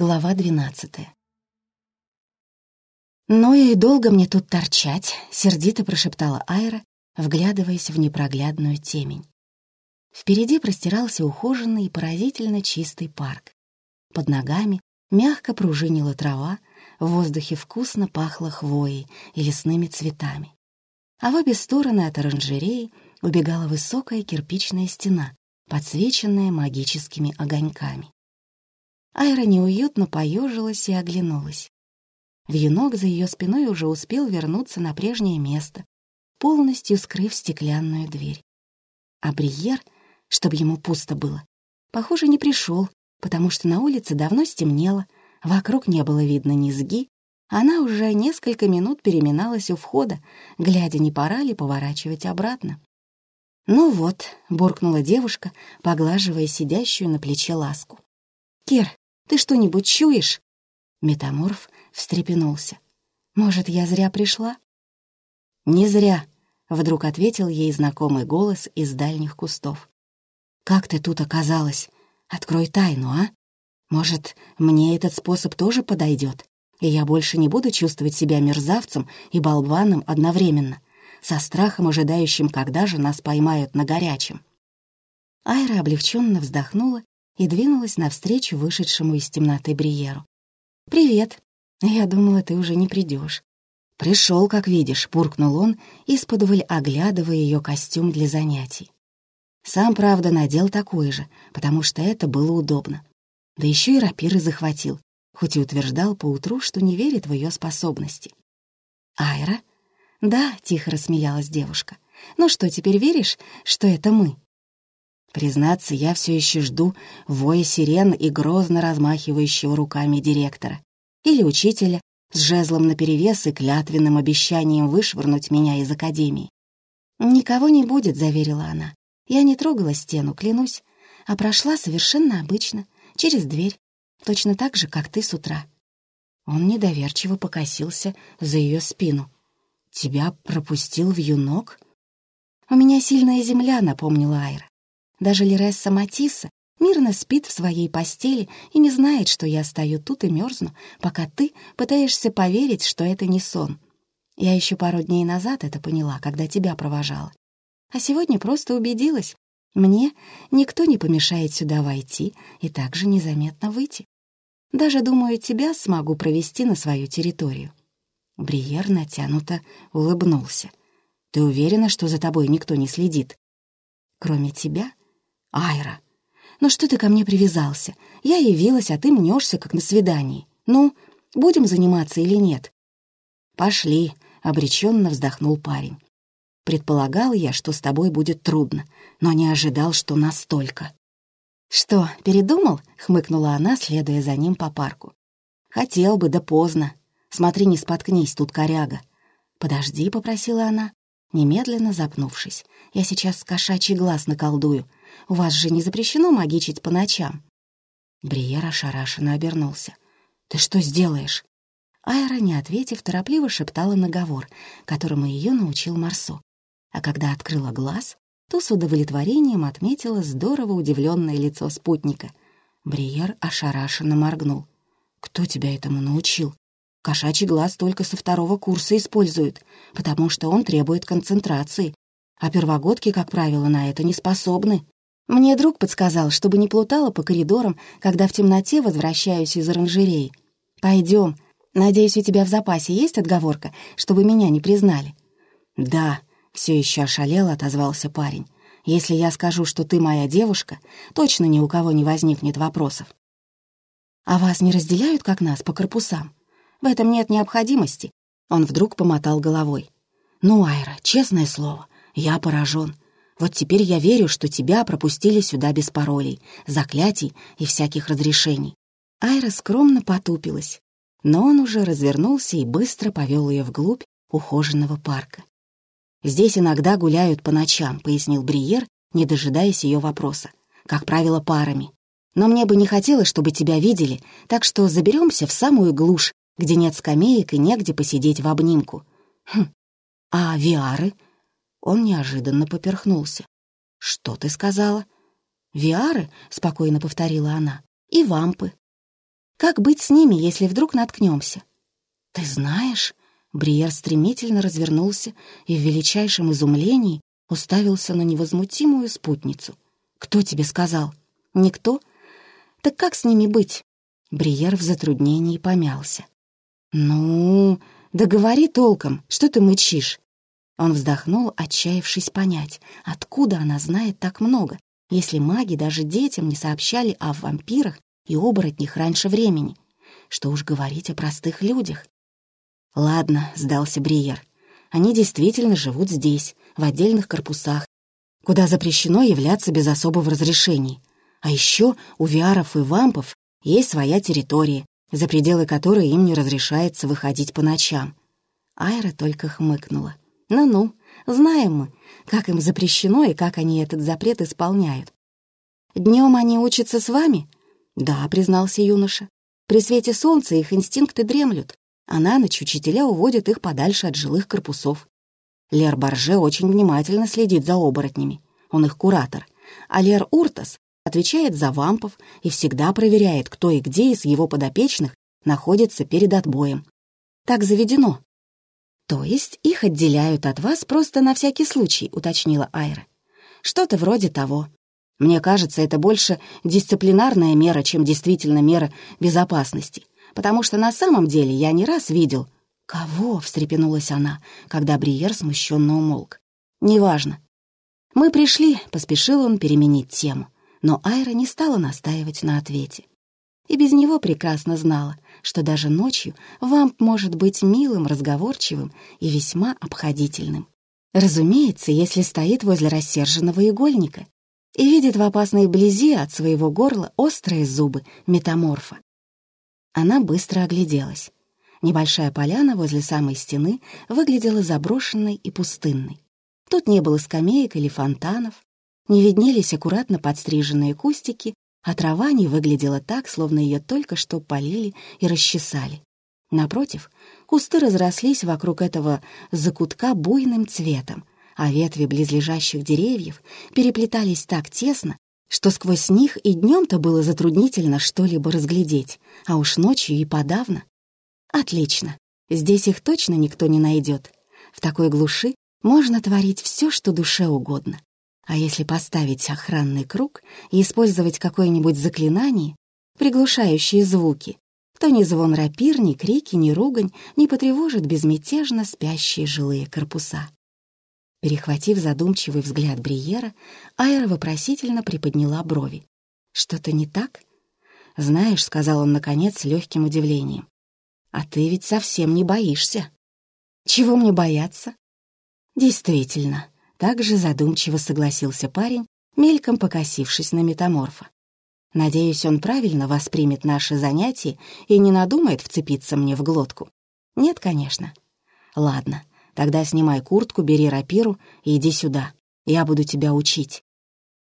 Глава двенадцатая. «Ну и долго мне тут торчать», — сердито прошептала Айра, вглядываясь в непроглядную темень. Впереди простирался ухоженный и поразительно чистый парк. Под ногами мягко пружинила трава, в воздухе вкусно пахло хвоей и лесными цветами. А в обе стороны от оранжереи убегала высокая кирпичная стена, подсвеченная магическими огоньками. Айра неуютно поежилась и оглянулась. Вьюнок за ее спиной уже успел вернуться на прежнее место, полностью скрыв стеклянную дверь. А Бриер, чтобы ему пусто было, похоже, не пришел, потому что на улице давно стемнело, вокруг не было видно низги, она уже несколько минут переминалась у входа, глядя, не пора ли поворачивать обратно. «Ну вот», — буркнула девушка, поглаживая сидящую на плече ласку. «Кир, ты что-нибудь чуешь?» Метаморф встрепенулся. «Может, я зря пришла?» «Не зря», — вдруг ответил ей знакомый голос из дальних кустов. «Как ты тут оказалась? Открой тайну, а? Может, мне этот способ тоже подойдет, и я больше не буду чувствовать себя мерзавцем и болваном одновременно, со страхом, ожидающим, когда же нас поймают на горячем?» Айра облегченно вздохнула и двинулась навстречу вышедшему из темноты Бриеру. «Привет. Я думала, ты уже не придешь. «Пришел, как видишь», — буркнул он, исподволь оглядывая ее костюм для занятий. Сам, правда, надел такой же, потому что это было удобно. Да еще и рапиры захватил, хоть и утверждал поутру, что не верит в ее способности. «Айра?» «Да», — тихо рассмеялась девушка. «Ну что, теперь веришь, что это мы?» Признаться, я все еще жду воя сирен и грозно размахивающего руками директора или учителя с жезлом наперевес и клятвенным обещанием вышвырнуть меня из академии. «Никого не будет», — заверила она. Я не трогала стену, клянусь, а прошла совершенно обычно, через дверь, точно так же, как ты с утра. Он недоверчиво покосился за ее спину. «Тебя пропустил в юнок?» «У меня сильная земля», — напомнила Айра. Даже Лересса Матисса мирно спит в своей постели и не знает, что я стою тут и мерзну, пока ты пытаешься поверить, что это не сон. Я еще пару дней назад это поняла, когда тебя провожала. А сегодня просто убедилась. Мне никто не помешает сюда войти и также незаметно выйти. Даже, думаю, тебя смогу провести на свою территорию». Бриер натянуто улыбнулся. «Ты уверена, что за тобой никто не следит?» «Кроме тебя?» «Айра, ну что ты ко мне привязался? Я явилась, а ты мнешься, как на свидании. Ну, будем заниматься или нет?» «Пошли», — обреченно вздохнул парень. «Предполагал я, что с тобой будет трудно, но не ожидал, что настолько». «Что, передумал?» — хмыкнула она, следуя за ним по парку. «Хотел бы, да поздно. Смотри, не споткнись, тут коряга». «Подожди», — попросила она, немедленно запнувшись. «Я сейчас кошачий глаз наколдую, у вас же не запрещено магичить по ночам». Бриер ошарашенно обернулся. «Ты что сделаешь?» Айра, не ответив, торопливо шептала наговор, которому ее научил Марсо. А когда открыла глаз, то с удовлетворением отметила здорово удивленное лицо спутника. Бриер ошарашенно моргнул. «Кто тебя этому научил?» Кошачий глаз только со второго курса используют, потому что он требует концентрации, а первогодки, как правило, на это не способны. Мне друг подсказал, чтобы не плутала по коридорам, когда в темноте возвращаюсь из оранжерей. Пойдем. Надеюсь, у тебя в запасе есть отговорка, чтобы меня не признали?» «Да», — все еще ошалело отозвался парень. «Если я скажу, что ты моя девушка, точно ни у кого не возникнет вопросов». «А вас не разделяют, как нас, по корпусам? В этом нет необходимости». Он вдруг помотал головой. «Ну, Айра, честное слово, я поражен. Вот теперь я верю, что тебя пропустили сюда без паролей, заклятий и всяких разрешений». Айра скромно потупилась, но он уже развернулся и быстро повел ее вглубь ухоженного парка. «Здесь иногда гуляют по ночам», — пояснил Бриер, не дожидаясь ее вопроса. «Как правило, парами. Но мне бы не хотелось, чтобы тебя видели, так что заберемся в самую глушь, где нет скамеек и негде посидеть в обнимку». «Хм, а виары?» Он неожиданно поперхнулся. «Что ты сказала?» «Виары», — спокойно повторила она, — «и вампы». Как быть с ними, если вдруг наткнемся? Ты знаешь, Бриер стремительно развернулся и в величайшем изумлении уставился на невозмутимую спутницу. «Кто тебе сказал?» «Никто?» «Так как с ними быть?» Бриер в затруднении помялся. «Ну, да говори толком, что ты мычишь?» Он вздохнул, отчаявшись понять, откуда она знает так много, если маги даже детям не сообщали о вампирах и оборотнях раньше времени. Что уж говорить о простых людях. «Ладно», — сдался Бриер. «Они действительно живут здесь, в отдельных корпусах, куда запрещено являться без особого разрешения. А еще у виаров и вампов есть своя территория, за пределы которой им не разрешается выходить по ночам. Айра только хмыкнула. «Ну-ну, знаем мы, как им запрещено и как они этот запрет исполняют. Днем они учатся с вами?» «Да», — признался юноша. «При свете солнца их инстинкты дремлют, а на ночь учителя уводят их подальше от жилых корпусов. Лер Барже очень внимательно следит за оборотнями. Он их куратор. А Лер Уртас отвечает за вампов и всегда проверяет, кто и где из его подопечных находится перед отбоем. Так заведено. То есть их отделяют от вас просто на всякий случай, уточнила Айра. Что-то вроде того. Мне кажется, это больше дисциплинарная мера, чем действительно мера безопасности, потому что на самом деле я не раз видел... «Кого?» — встрепенулась она, когда Бриер смущенно умолк. «Неважно. Мы пришли», — поспешил он переменить тему но Айра не стала настаивать на ответе. И без него прекрасно знала, что даже ночью вамп может быть милым, разговорчивым и весьма обходительным. Разумеется, если стоит возле рассерженного игольника и видит в опасной близи от своего горла острые зубы метаморфа. Она быстро огляделась. Небольшая поляна возле самой стены выглядела заброшенной и пустынной. Тут не было скамеек или фонтанов, не виднелись аккуратно подстриженные кустики, а трава не выглядела так, словно ее только что полили и расчесали. Напротив, кусты разрослись вокруг этого закутка буйным цветом, а ветви близлежащих деревьев переплетались так тесно, что сквозь них и днем-то было затруднительно что-либо разглядеть, а уж ночью и подавно. Отлично, здесь их точно никто не найдет. В такой глуши можно творить все, что душе угодно. А если поставить охранный круг и использовать какое-нибудь заклинание, приглушающее звуки, то ни звон рапир, ни крики, ни ругань не потревожит безмятежно спящие жилые корпуса. Перехватив задумчивый взгляд Бриера, Айра вопросительно приподняла брови. «Что-то не так?» «Знаешь», — сказал он, наконец, с легким удивлением, «а ты ведь совсем не боишься». «Чего мне бояться?» «Действительно, также задумчиво согласился парень, мельком покосившись на метаморфа. Надеюсь, он правильно воспримет наши занятия и не надумает вцепиться мне в глотку. Нет, конечно. Ладно, тогда снимай куртку, бери рапиру и иди сюда. Я буду тебя учить.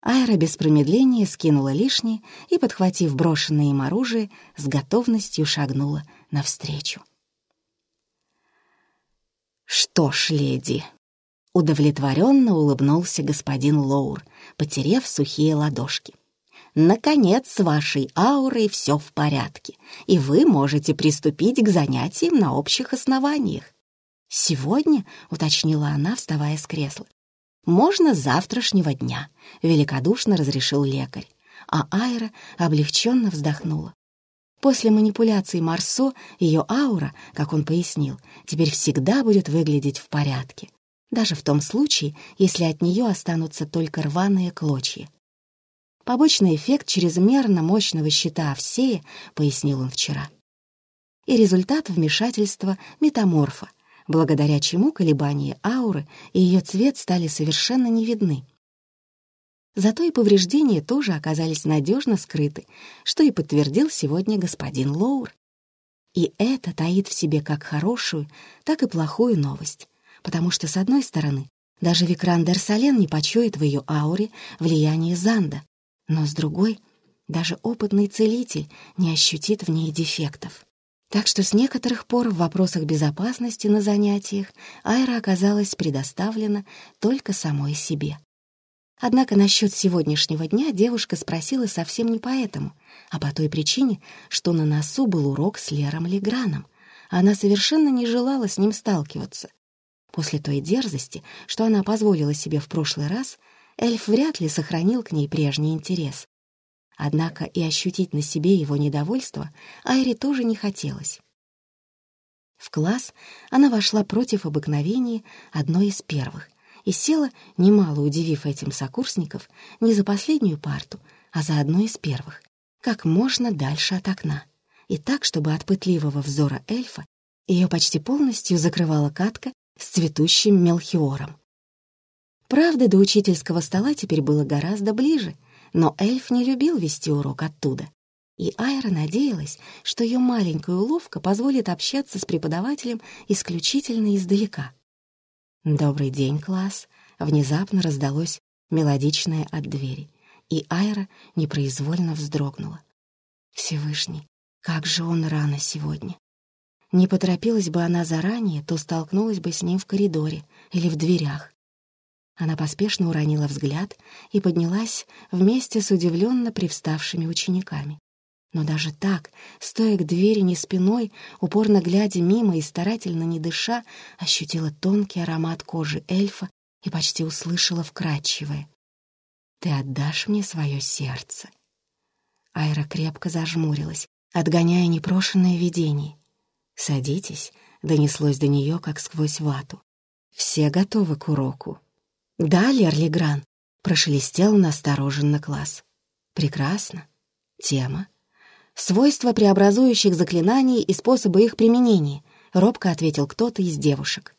Айра без промедления скинула лишнее и, подхватив брошенное им оружие, с готовностью шагнула навстречу. «Что ж, леди», Удовлетворенно улыбнулся господин Лоур, потерев сухие ладошки. «Наконец, с вашей аурой все в порядке, и вы можете приступить к занятиям на общих основаниях». «Сегодня?» — уточнила она, вставая с кресла. «Можно с завтрашнего дня», — великодушно разрешил лекарь, а Айра облегченно вздохнула. После манипуляции Марсо ее аура, как он пояснил, теперь всегда будет выглядеть в порядке даже в том случае, если от нее останутся только рваные клочья. Побочный эффект чрезмерно мощного щита Овсея, пояснил он вчера. И результат вмешательства метаморфа, благодаря чему колебания ауры и ее цвет стали совершенно не видны. Зато и повреждения тоже оказались надежно скрыты, что и подтвердил сегодня господин Лоур. И это таит в себе как хорошую, так и плохую новость потому что, с одной стороны, даже Викран Дерсален не почует в ее ауре влияние Занда, но с другой, даже опытный целитель не ощутит в ней дефектов. Так что с некоторых пор в вопросах безопасности на занятиях Айра оказалась предоставлена только самой себе. Однако насчет сегодняшнего дня девушка спросила совсем не поэтому, а по той причине, что на носу был урок с Лером Леграном. Она совершенно не желала с ним сталкиваться. После той дерзости, что она позволила себе в прошлый раз, эльф вряд ли сохранил к ней прежний интерес. Однако и ощутить на себе его недовольство Айре тоже не хотелось. В класс она вошла против обыкновения одной из первых и села, немало удивив этим сокурсников, не за последнюю парту, а за одну из первых, как можно дальше от окна, и так, чтобы от пытливого взора эльфа ее почти полностью закрывала катка с цветущим мелхиором. Правда, до учительского стола теперь было гораздо ближе, но эльф не любил вести урок оттуда. И Айра надеялась, что ее маленькая уловка позволит общаться с преподавателем исключительно издалека. «Добрый день, класс!» Внезапно раздалось мелодичное от двери, и Айра непроизвольно вздрогнула. Всевышний, как же он рано сегодня! Не поторопилась бы она заранее, то столкнулась бы с ним в коридоре или в дверях. Она поспешно уронила взгляд и поднялась вместе с удивленно привставшими учениками. Но даже так, стоя к двери не спиной, упорно глядя мимо и старательно не дыша, ощутила тонкий аромат кожи эльфа и почти услышала вкрадчивое. «Ты отдашь мне свое сердце?» Айра крепко зажмурилась, отгоняя непрошенное видение. «Садитесь», — донеслось до нее, как сквозь вату. «Все готовы к уроку». «Да, Лерли Гран», — прошелестел настороженно класс. «Прекрасно. Тема «Свойства преобразующих заклинаний и способы их применения», — робко ответил кто-то из девушек.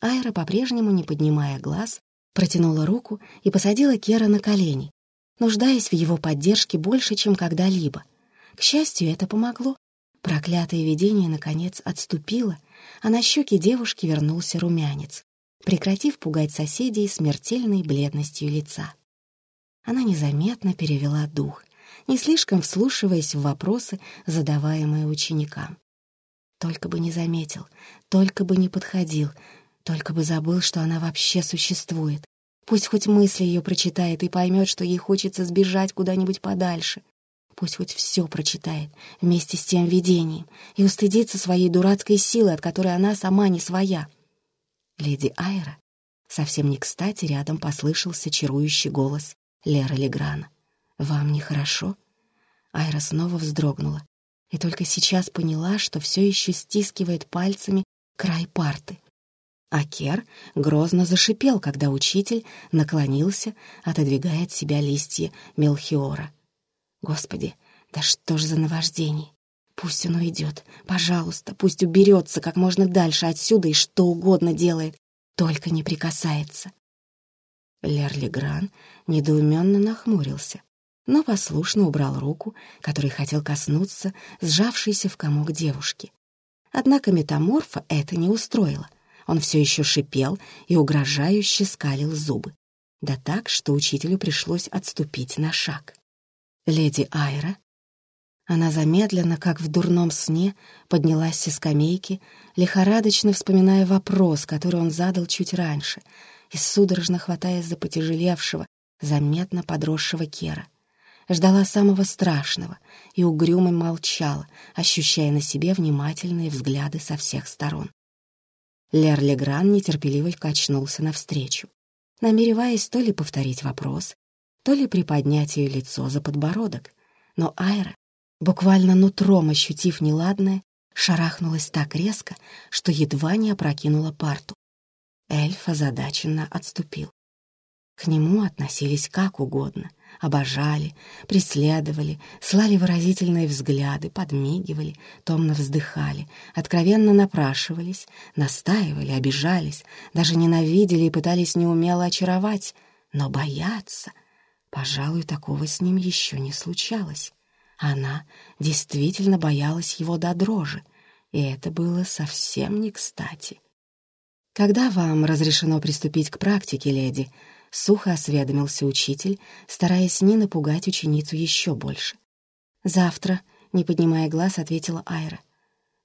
Айра, по-прежнему не поднимая глаз, протянула руку и посадила Кера на колени, нуждаясь в его поддержке больше, чем когда-либо. К счастью, это помогло. Проклятое видение, наконец, отступило, а на щеке девушки вернулся румянец, прекратив пугать соседей смертельной бледностью лица. Она незаметно перевела дух не слишком вслушиваясь в вопросы, задаваемые ученикам. Только бы не заметил, только бы не подходил, только бы забыл, что она вообще существует. Пусть хоть мысли ее прочитает и поймет, что ей хочется сбежать куда-нибудь подальше. Пусть хоть все прочитает вместе с тем видением и устыдится своей дурацкой силы, от которой она сама не своя. Леди Айра совсем не кстати рядом послышался чарующий голос Леры Леграна. «Вам нехорошо?» Айра снова вздрогнула и только сейчас поняла, что все еще стискивает пальцами край парты. А Кер грозно зашипел, когда учитель наклонился, отодвигая от себя листья Мелхиора. «Господи, да что ж за наваждение! Пусть он уйдет, пожалуйста, пусть уберется как можно дальше отсюда и что угодно делает, только не прикасается». Лерли Гран недоуменно нахмурился но послушно убрал руку, который хотел коснуться сжавшейся в комок девушки. Однако метаморфа это не устроило. Он все еще шипел и угрожающе скалил зубы. Да так, что учителю пришлось отступить на шаг. Леди Айра она замедленно, как в дурном сне, поднялась со скамейки, лихорадочно вспоминая вопрос, который он задал чуть раньше, и судорожно хватаясь за потяжелевшего, заметно подросшего Кера ждала самого страшного и угрюмо молчала, ощущая на себе внимательные взгляды со всех сторон. Лер Легран нетерпеливо качнулся навстречу, намереваясь то ли повторить вопрос, то ли приподнять ее лицо за подбородок. Но Айра, буквально нутром ощутив неладное, шарахнулась так резко, что едва не опрокинула парту. Эльф озадаченно отступил. К нему относились как угодно, обожали, преследовали, слали выразительные взгляды, подмигивали, томно вздыхали, откровенно напрашивались, настаивали, обижались, даже ненавидели и пытались неумело очаровать, но бояться, пожалуй, такого с ним еще не случалось. Она действительно боялась его до дрожи, и это было совсем не кстати. «Когда вам разрешено приступить к практике, леди?» — сухо осведомился учитель, стараясь не напугать ученицу еще больше. «Завтра», — не поднимая глаз, ответила Айра.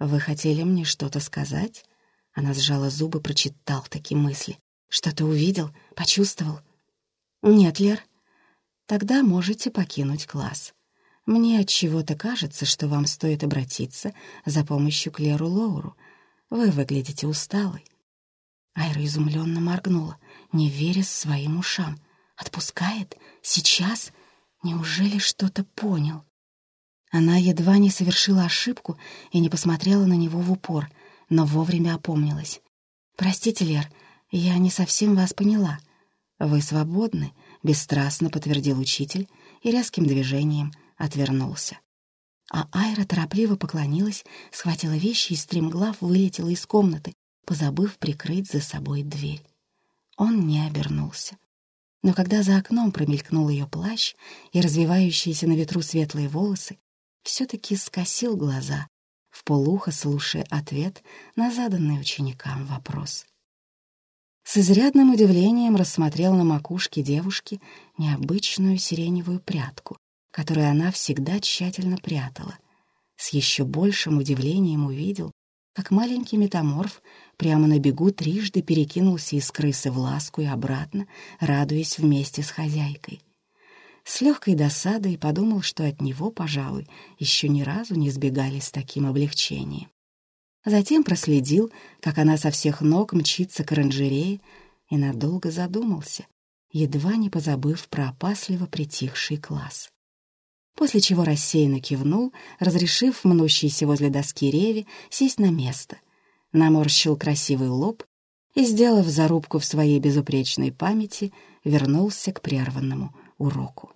«Вы хотели мне что-то сказать?» Она сжала зубы, прочитал такие мысли. «Что-то увидел? Почувствовал?» «Нет, Лер, тогда можете покинуть класс. Мне от чего-то кажется, что вам стоит обратиться за помощью к Леру Лоуру. Вы выглядите усталой». Айра изумленно моргнула, не веря своим ушам. «Отпускает? Сейчас? Неужели что-то понял?» Она едва не совершила ошибку и не посмотрела на него в упор, но вовремя опомнилась. «Простите, Лер, я не совсем вас поняла. Вы свободны», — бесстрастно подтвердил учитель и резким движением отвернулся. А Айра торопливо поклонилась, схватила вещи и стремглав вылетела из комнаты, позабыв прикрыть за собой дверь. Он не обернулся. Но когда за окном промелькнул ее плащ и развивающиеся на ветру светлые волосы, все-таки скосил глаза, в полухо слушая ответ на заданный ученикам вопрос. С изрядным удивлением рассмотрел на макушке девушки необычную сиреневую прядку, которую она всегда тщательно прятала. С еще большим удивлением увидел, как маленький метаморф прямо на бегу трижды перекинулся из крысы в ласку и обратно, радуясь вместе с хозяйкой. С легкой досадой подумал, что от него, пожалуй, еще ни разу не сбегали с таким облегчением. Затем проследил, как она со всех ног мчится к оранжерее, и надолго задумался, едва не позабыв про опасливо притихший класс. После чего рассеянно кивнул, разрешив мнущейся возле доски Реви сесть на место, наморщил красивый лоб и, сделав зарубку в своей безупречной памяти, вернулся к прерванному уроку.